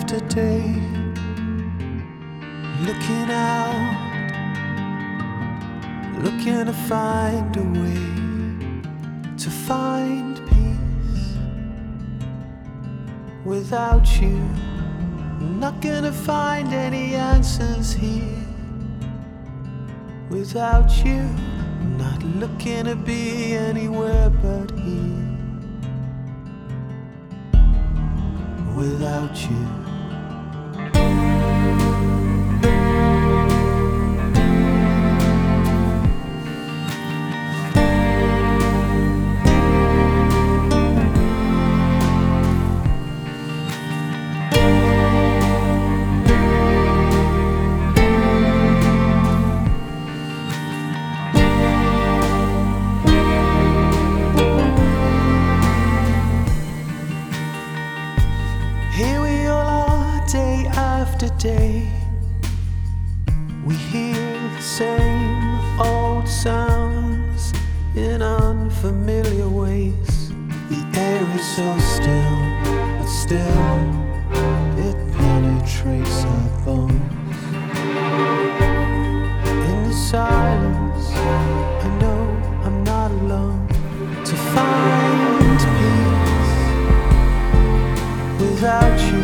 after day, looking out, looking to find a way to find peace. Without you, I'm not gonna find any answers here. Without you, I'm not looking to be anywhere but here. Without you. day we hear the same old sounds in unfamiliar ways. The air is so still, but still it penetrates our bones. In the silence, I know I'm not alone to find peace without you.